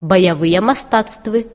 баявыя мастацтвы